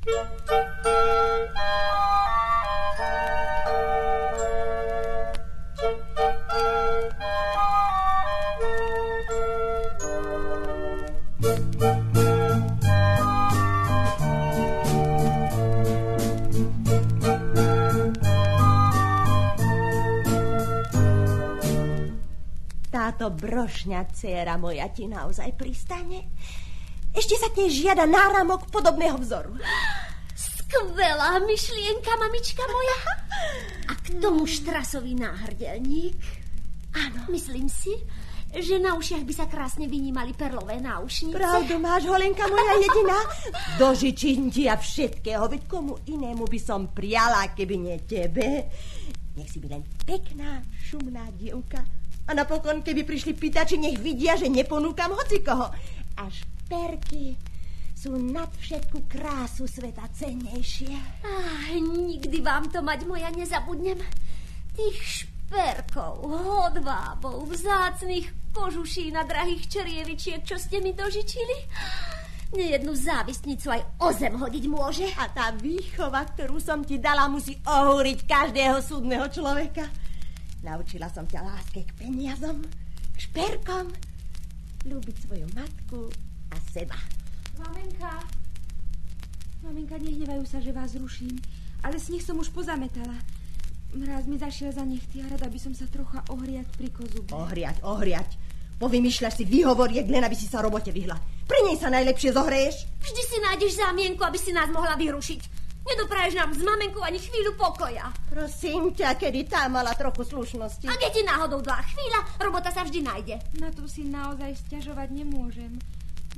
Táto brošňa dcera moja ti naozaj pristane? Ešte sa k nej žiada náramok podobného vzoru. Skvelá myšlienka, mamička moja. A k tomu štrasový náhrdelník. Áno. Myslím si, že na ušiach by sa krásne vynímali perlové náušnice. Pravdu máš, Holenka moja jediná. Dožičím ti a všetkého, veď komu inému by som priala, keby nie tebe. Nech si by len pekná, šumná dievka, a napokon, keby prišli pýtači, nech vidia, že neponúkam hocikoho. A šperky sú nad všetku krásu sveta cennejšie. Ach, nikdy vám to mať moja nezabudnem. Tých šperkov, hodvábov, vzácných kožuší na drahých čerievičiek, čo ste mi dožičili. Nejednu závistnicu aj o zem hodiť môže. A tá výchova, ktorú som ti dala, musí ohúriť každého súdneho človeka. Naučila som ťa láske k peniazom, k šperkom, ľúbiť svoju matku a seba. Mamenka, Mamenka, nehnevajú sa, že vás ruším, ale sneh som už pozametala. Mráz mi zašiel za nechty a rada by som sa trocha ohriať pri kozube. Ohriať, ohriať. Povymýšľaš si výhovoriek, len aby si sa robote vyhla. Pri nej sa najlepšie zohreješ. Vždy si nájdeš zámienku, aby si nás mohla vyrušiť. Nedopraješ nám s mamenkou ani chvíľu pokoja. Prosím ťa, kedy tá mala trochu slušnosti. A keď ti náhodou dá chvíľa, robota sa vždy nájde. Na to si naozaj stiažovať nemôžem.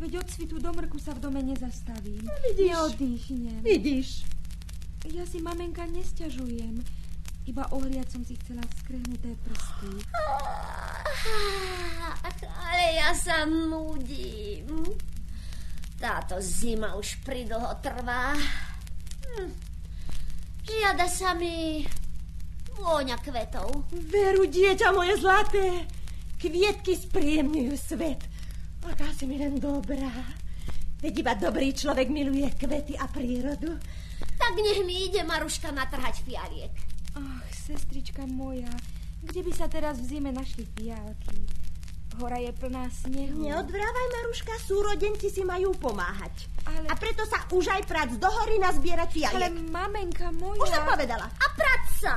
Veď od svitu do mrku sa v dome nezastavím. No, vidíš. Neodýchnem. Vidíš. Ja si, mamenka, nesťažujem. Iba ohriať som si chcela skrehnuté prsty. Ale ja sa nudím. Táto zima už pridlho trvá. Hm. Žiada sa mi vôňa kvetov. Veru, dieťa moje zlaté, kvietky spríjemňujú svet. Aká si mi len dobrá. Veď iba dobrý človek miluje kvety a prírodu. Tak nech mi ide Maruška natrhať fialiek. Ach, sestrička moja, kde by sa teraz v zime našli fialky? Hora je plná snehu. Neodvrávaj, Maruška, súrodenci si majú pomáhať. Ale... A preto sa už aj prac do hory nazbierať fialek. Ale mamenka moja... Už som povedala. A prac sa!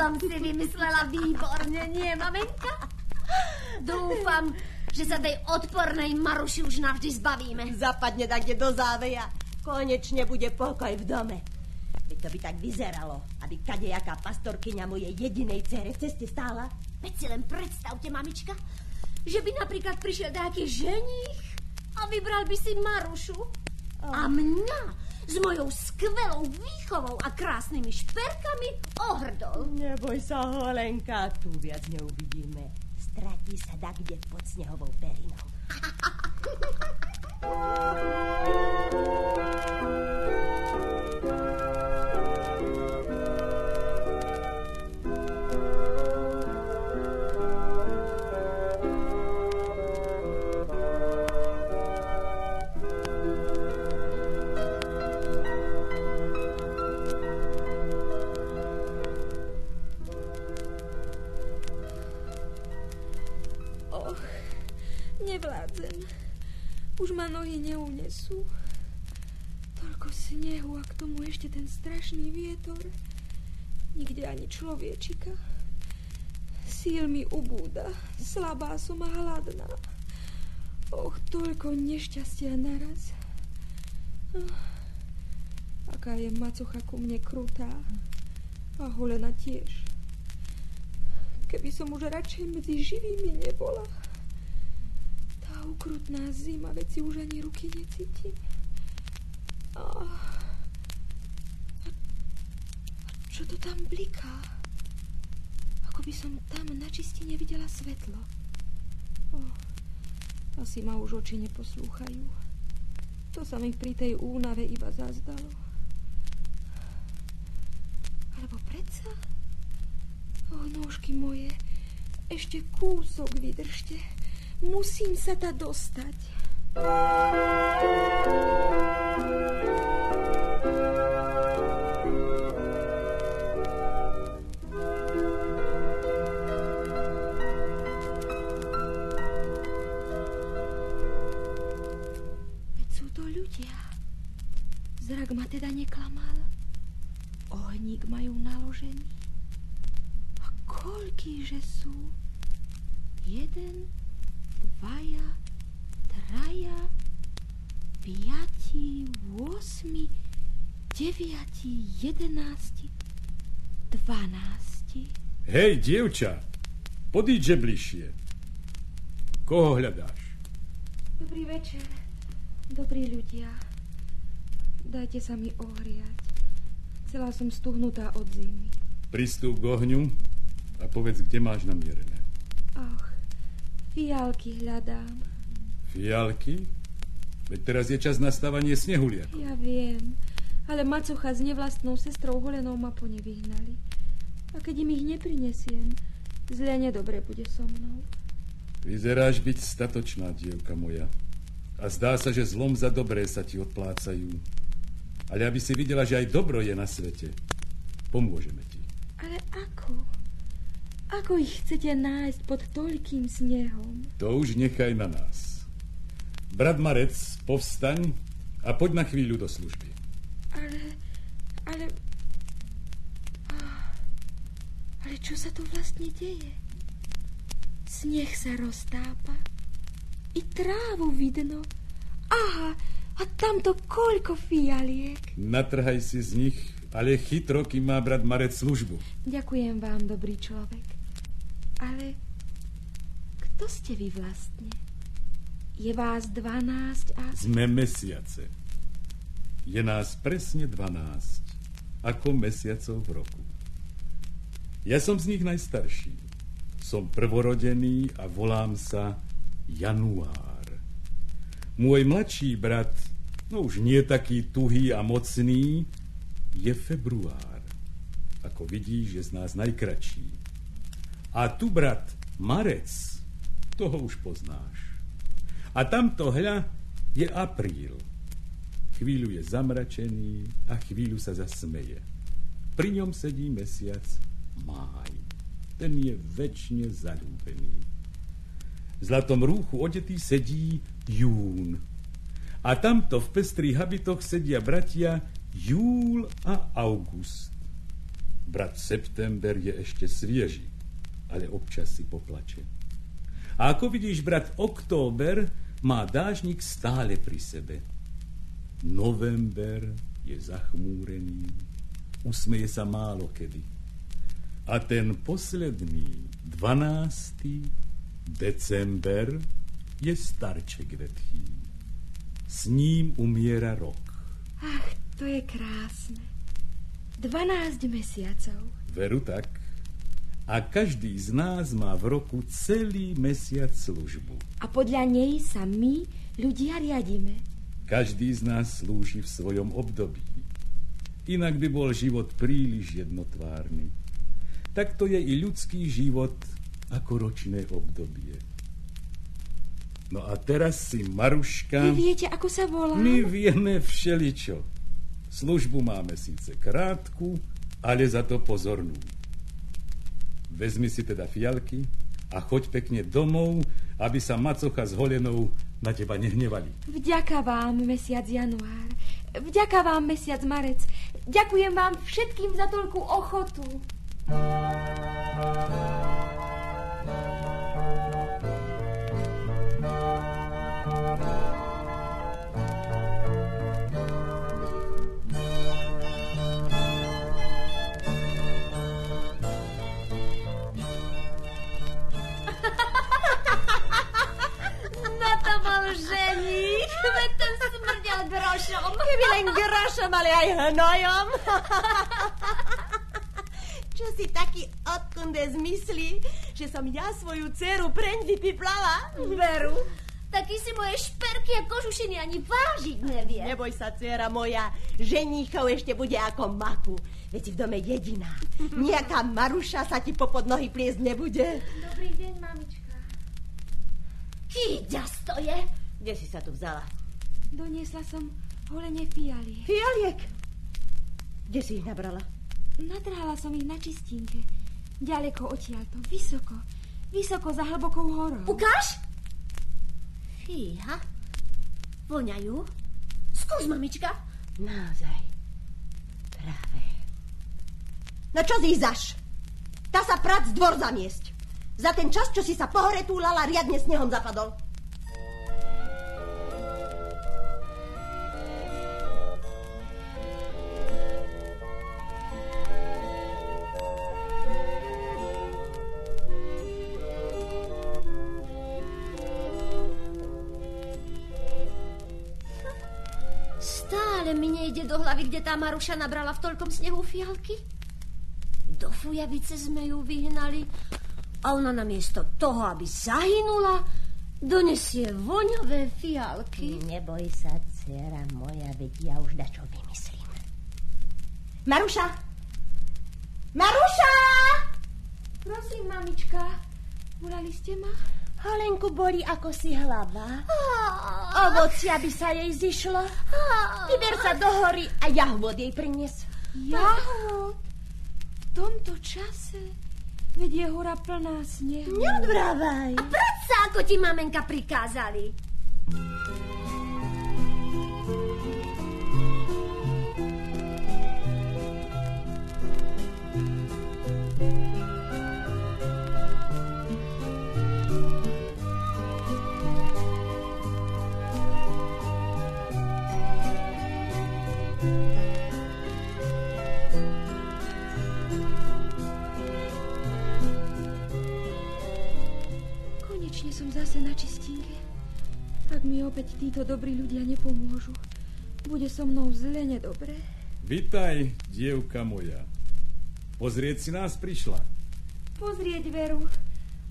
Som si vymyslela výborne, nie, mamenka? Dúfam, že sa tej odpornej Maruši už navždy zbavíme. Zapadne tak do záveja. Konečne bude pokoj v dome. Veď to by tak vyzeralo, aby kadejaká pastorkyňa mojej jedinej cere v ceste stála. Veď si len predstavte, mamička, že by napríklad prišiel nejaký ženích a vybral by si Marušu. Oh. A mňa s mojou skvelou výchovou a krásnymi šperkami ohrdol. Neboj sa, Holenka, tu viac neuvidíme. Stratí sa da kde pod snehovou perinou. ešte ten strašný vietor. Nikde ani človečika. Síl mi ubúda. Slabá som a hladná. Och, toľko nešťastia naraz. Oh, aká je macocha ku mne krutá. A holena tiež. Keby som už radšej medzi živými nebola. Tá ukrutná zima, veď si už ani ruky necítim. A, a, a čo to tam bliká? Ako by som tam na čistine videla svetlo. Oh, asi ma už oči neposlúchajú. To sa mi pri tej únave iba zazdalo. Alebo predsa? O, nožky moje, ešte kúsok vydržte. Musím sa ta dostať. Zrak deviati, jedenácti, dvanácti. Hej, dievča, podíďže bližšie. Koho hľadáš? Dobrý večer, dobrí ľudia. Dajte sa mi ohriať. Chcela som stuhnutá od zimy. Pristúp k ohňu a povedz, kde máš namierené. Ach, fialky hľadám. Fialky? Veď teraz je čas nastávanie snehuliak. Ja viem, ale macocha s nevlastnou sestrou Holenou ma ponevyhnali. A keď im ich neprinesiem, zle nedobre bude so mnou. Vyzeráš byť statočná, dievka moja. A zdá sa, že zlom za dobré sa ti odplácajú. Ale aby si videla, že aj dobro je na svete. Pomôžeme ti. Ale ako? Ako ich chcete nájsť pod toľkým snehom? To už nechaj na nás. Brat Marec, povstaň a poď na chvíľu do služby. Ale, ale... Ale čo sa tu vlastne deje? Sneh sa roztápa. I trávu vidno. Aha, a tamto koľko fialiek. Natrhaj si z nich, ale chytro, kým má brat Marec službu. Ďakujem vám, dobrý človek. Ale kto ste vy vlastne? Je vás dvanásť a... Sme mesiace. Je nás presne dvanásť, ako mesiacov v roku. Ja som z nich najstarší. Som prvorodený a volám sa Január. Môj mladší brat no už nie taký tuhý a mocný, je február. Ako vidíš, je z nás najkračší. A tu brat Marec, toho už poznáš. A tamto hľa je apríl. Chvíľu je zamračený a chvíľu sa zasmeje. Pri ňom sedí mesiac máj. Ten je väčšine zalúbený. V zlatom rúchu odetý sedí jún a tamto v pestrých habitoch sedia bratia Júl a August. Brat September je ešte svieži, ale občas si poplače. A ako vidíš, brat Október má dážnik stále pri sebe. November je zachmúrený, usmeje sa málo kedy. A ten posledný, 12. december, je starček vetchý. S ním umiera rok. Ach, to je krásne. 12 mesiacov. Veru tak. A každý z nás má v roku celý mesiac službu. A podľa nej sa my, ľudia, riadíme. Každý z nás slúži v svojom období. Inak by bol život príliš jednotvárny. Tak to je i ľudský život ako ročné obdobie. No a teraz si Maruška... Vy viete, ako sa volá? My vieme všeličo. Službu máme síce krátku, ale za to pozornú. Vezmi si teda fialky a choď pekne domov, aby sa macocha s holenou na teba nehnevali. Vďaka vám, mesiac január. Vďaka vám, mesiac marec. Ďakujem vám všetkým za toľkú ochotu. grošom. Keby len grošom, ale aj hnojom. Čo si taký odkunde zmyslí, že som ja svoju dceru preň vypiplala? Veru, Taký si moje šperky a kožušiny ani vážiť nevie. Neboj sa, dcera moja, ženíchov ešte bude ako maku. Veď si v dome jediná. Nejaká Maruša sa ti popod nohy pliesť nebude. Dobrý deň, mamička. Kýďa stoje. Kde si sa tu vzala? Doniesla som holenie fialie. Fialiek. Kde si ich nabrala? Natrhala som ich na čistínke. Ďaleko odtiaľto, vysoko. Vysoko za hlbokou horou. Ukáž? Fíha. Voňajú. Skús, mamička. Naozaj. Práve. No čo zízaš? Tá sa prac dvor zamiesť. Za ten čas, čo si sa pohore túlala, riadne snehom zapadol. Tá Maruša nabrala v toľkom snehu fialky. Do fujavice sme ju vyhnali a ona namiesto toho, aby zahynula, donesie voňové fialky. Neboj sa, dcera moja, veď ja už dačo vymyslím. Maruša! Maruša! Prosím, mamička. Volali ste ma? Holenku boli ako si hlava. Á, Ovocia by sa jej zišlo. Vyber sa do hory a jahôd jej prinies. Jahod. V tomto čase? Veď je hora plná snehu. Neodvrávaj. Predsa, ako ti mamenka prikázali. Títo dobrí ľudia nepomôžu, bude so mnou zle nedobre. Vitaj, dievka moja. Pozrieť si nás prišla. Pozrieť Veru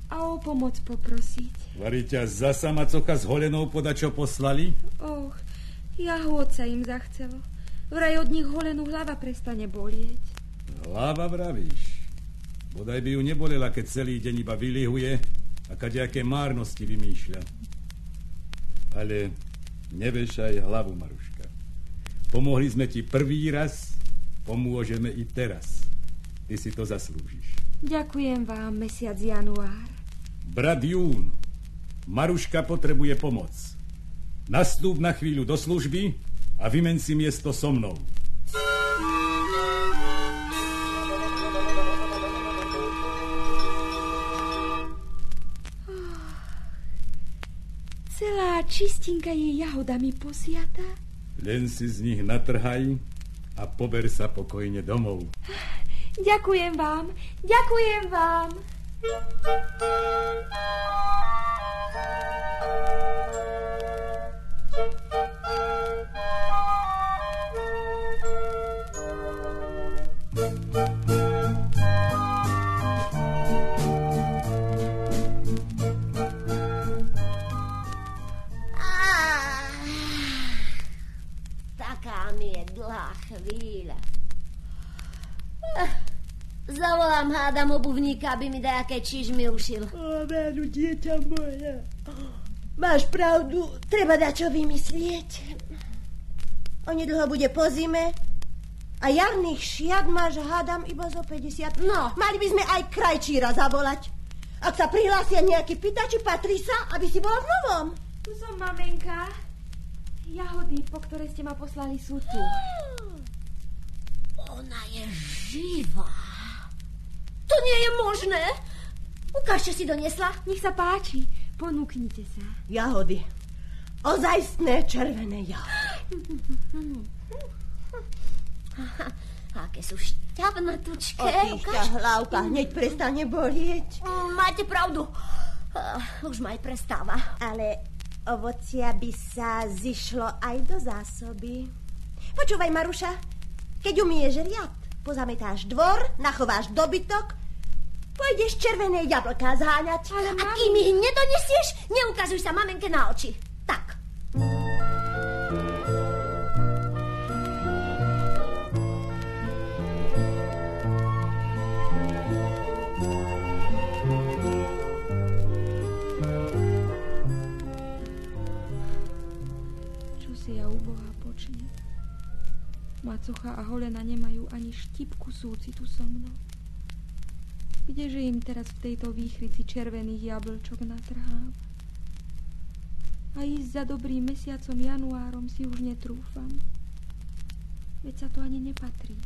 a o pomoc poprosiť. Varí ťa zasa macocha s holenou poda, čo poslali? Och, jahôd sa im zachcelo. Vraj od nich holenú hlava prestane bolieť. Hlava vravíš. Bodaj by ju nebolela, keď celý deň iba vylihuje a kadejaké márnosti vymýšľa. Ale nevešaj hlavu, Maruška. Pomohli sme ti prvý raz, pomôžeme i teraz. Ty si to zaslúžiš. Ďakujem vám, mesiac január. Brat Jún, Maruška potrebuje pomoc. Nastúp na chvíľu do služby a vymen si miesto so mnou. Celá čistinka je jahodami posiata. Len si z nich natrhaj a pober sa pokojne domov. Ďakujem vám, ďakujem vám. Taká Zavolám hádam obuvníka, aby mi dajaké čižmy ušil. O, Veru, dieťa moja. Máš pravdu, treba dať čo vymyslieť. Onedlho bude po zime a jarných šiat máš, hádam, iba zo 50. No. Mali by sme aj krajčíra zavolať. Ak sa prihlásia nejakí pýtači, patrí sa, aby si bola v novom. Tu som, mamenka. Jahody, po ktoré ste ma poslali, sú tu. Ona je živá. To nie je možné. Ukážte si donesla. Nech sa páči, ponúknite sa. Jahody. Ozajstné červené jahody. Aké sú šťavnatučké. Otýška hlavka hneď prestane bolieť. Mm, Máte pravdu. Uh, už ma aj prestáva. Ale ovocia by sa zišlo aj do zásoby. Počúvaj, Maruša, keď umieš riad, pozametáš dvor, nachováš dobytok Pôjdeš červené jablká zháňať. Ale A mami... kým ich nedonesieš, neukazuj sa mamenke na oči. Tak. Čo si ja u Boha počne? Macocha a Holena nemajú ani štipku súcitu so mnou. Kdeže im teraz v tejto výchrici červených jablčok natrhám? A ísť za dobrým mesiacom januárom si už netrúfam. Veď sa to ani nepatrí.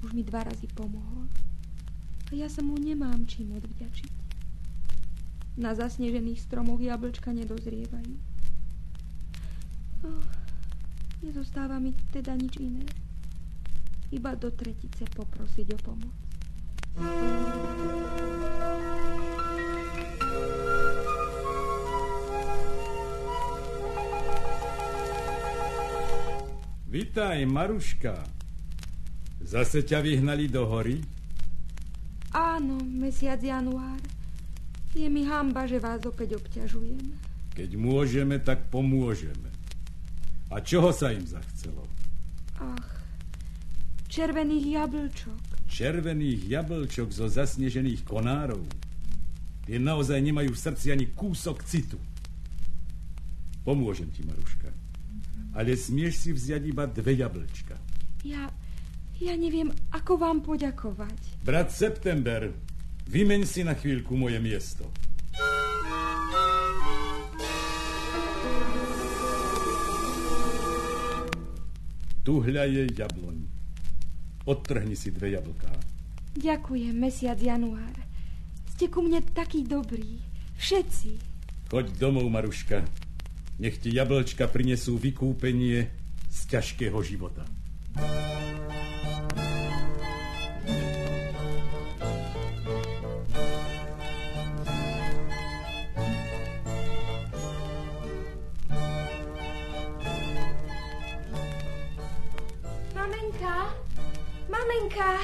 Už mi dva razy pomohol. A ja sa mu nemám čím odvďačiť. Na zasnežených stromoch jablčka nedozrievajú. Oh, nezostáva mi teda nič iné. Iba do tretice poprosiť o pomoc. Vitaj, Maruška. Zase ťa vyhnali do hory? Áno, mesiac január. Je mi hamba, že vás opäť obťažujem. Keď môžeme, tak pomôžeme. A čoho sa im zachcelo? Ach, červených jablčok. Červených jablčok zo zasnežených konárov. Tie naozaj nemajú v srdci ani kúsok citu. Pomôžem ti, Maruška. Ale smieš si vziať iba dve jablčka. Ja, ja neviem, ako vám poďakovať. Brat September, vymeň si na chvíľku moje miesto. Tuhľa je jabloň. Odtrhni si dve jablká. Ďakujem, mesiac január. Ste ku mne takí dobrí. Všetci. Choď domov, Maruška. Nech ti jablčka prinesú vykúpenie z ťažkého života. Mamenka, mamenka,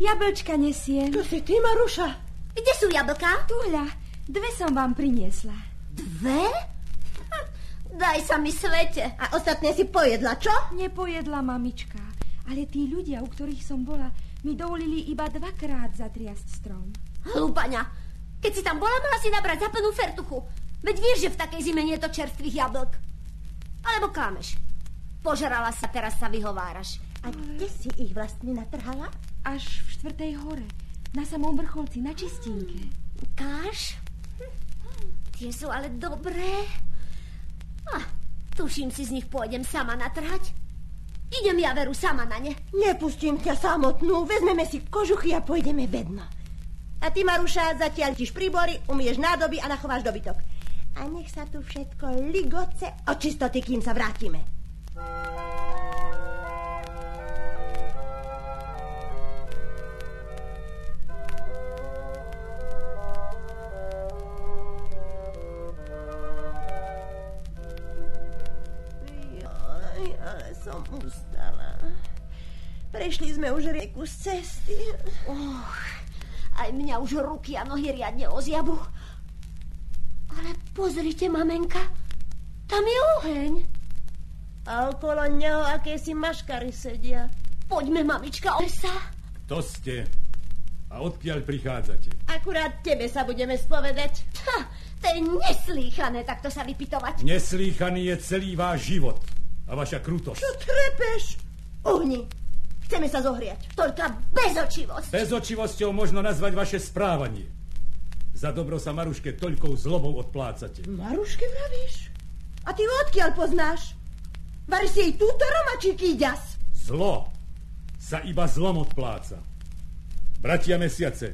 jablčka nesiem. To si ty, Maruša. Kde sú jablká? Tuhľa, dve som vám priniesla. Dve? Hm, Daj sa mi svete. A ostatné si pojedla, čo? Nepojedla mamička, ale tí ľudia, u ktorých som bola, mi dovolili iba dvakrát zatriasť strom. Hlúpaňa, keď si tam bola, mala si nabrať zaplnú fertuchu. Veď vieš, že v takej zime nie je to čerstvých jablk. Alebo klameš. Požrala sa, teraz sa vyhováraš. A kde si ich vlastne natrhala? Až v štvrtej hore, na samom vrcholci, na čistínke. Káš? Tie sú ale dobré. Ah, tuším si z nich pôjdem sama natrhať. Idem ja veru sama na ne. Nepustím ťa samotnú, vezmeme si kožuchy a pôjdeme vedno. A ty, Maruša, zatiaľ tiš príbory, umieš nádoby a nachováš dobytok. A nech sa tu všetko ligoce od čistoty, kým sa vrátime. Joj, som ustala. Prešli sme už rieku z cesty. Och, aj mňa už ruky a nohy riadne ozjabu. Ale pozrite, mamenka, tam je oheň. A okolo neho akési maškary sedia. Poďme, mamička, o sa. Kto ste? A odkiaľ prichádzate? Akurát tebe sa budeme spovedať. Ha, to je neslýchané takto sa vypitovať. Neslýchaný je celý váš život a vaša krutosť. Čo trepeš? Uhni. Chceme sa zohriať. Toľká bezočivosť. Bezočivosťou možno nazvať vaše správanie. Za dobro sa Maruške toľkou zlobou odplácate. Maruške vravíš? A ty odkiaľ poznáš? Varíš si jej túto roma, či kýďas? Zlo sa iba zlom odpláca. Bratia mesiace,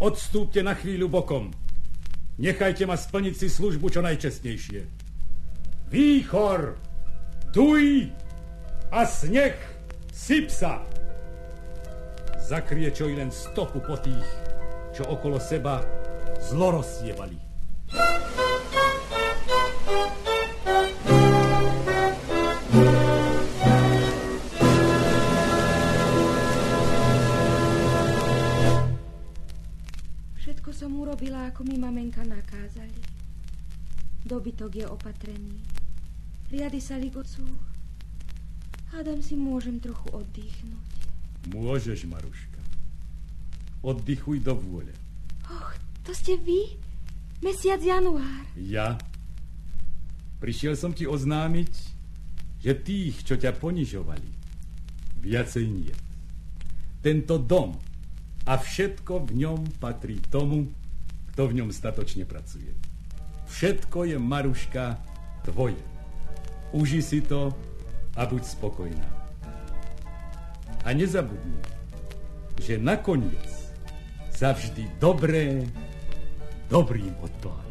odstúpte na chvíľu bokom. Nechajte ma splniť si službu čo najčestnejšie. Výchor, duj a sneh, syp sa. Zakrie čo i len stopu po tých, čo okolo seba zlo rozsievali. som urobila, ako mi mamenka nakázali. Dobytok je opatrený. Riady sa ligocú. Hádam si môžem trochu oddychnúť. Môžeš, Maruška. Oddychuj do vôle. Och, to ste vy? Mesiac január. Ja? Prišiel som ti oznámiť, že tých, čo ťa ponižovali, viacej nie. Tento dom a všetko v ňom patrí tomu, kto v ňom statočne pracuje. Všetko je, Maruška, tvoje. Uži si to a buď spokojná. A nezabudni, že nakoniec sa vždy dobré dobrým odpláca.